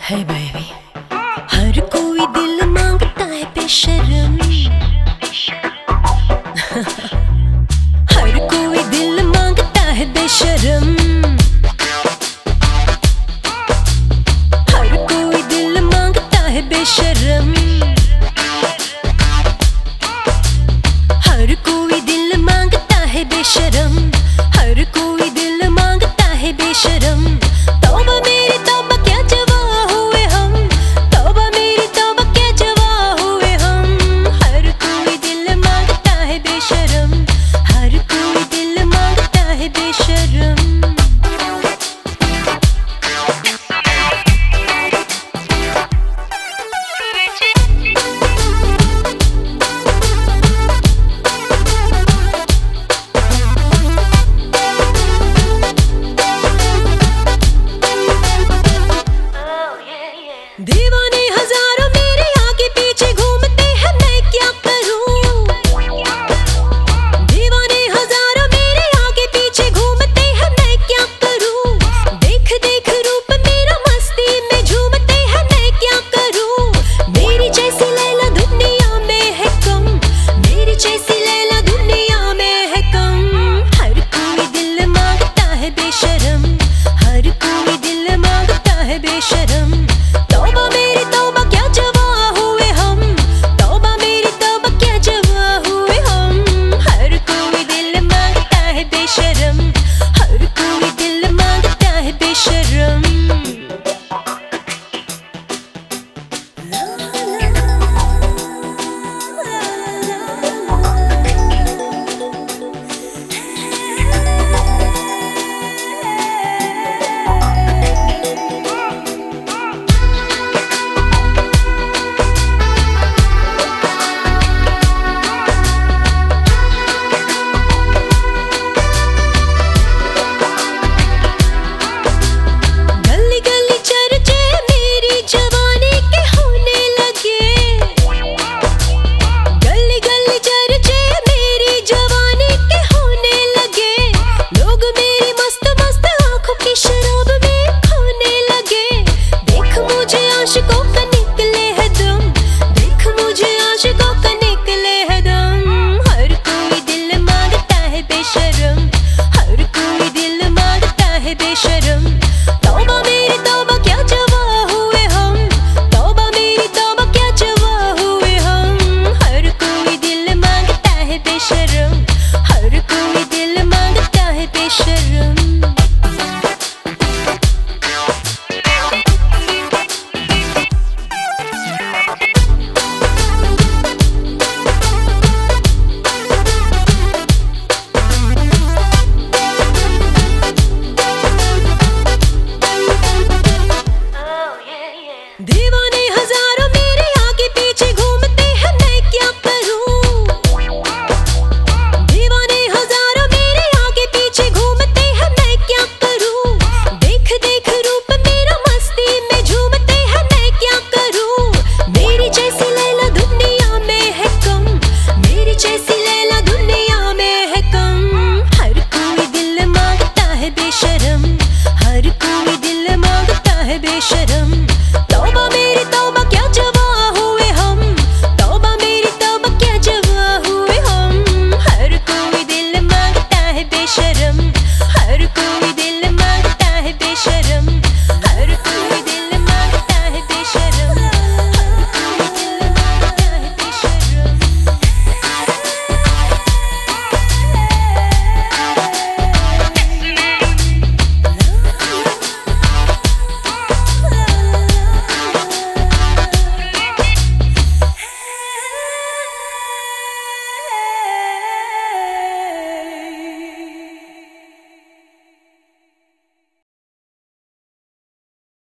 Hey, baby. 些人。